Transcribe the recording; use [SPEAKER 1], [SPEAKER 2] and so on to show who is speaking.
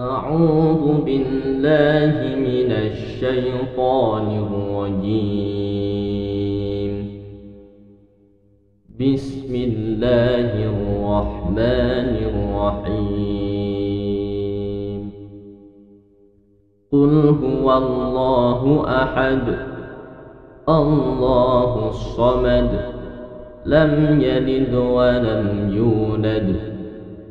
[SPEAKER 1] أعوذ بالله من الشيطان الرجيم. بسم الله الرحمن الرحيم. قل هو الله أحد. الله الصمد. لم يلد ولم يولد.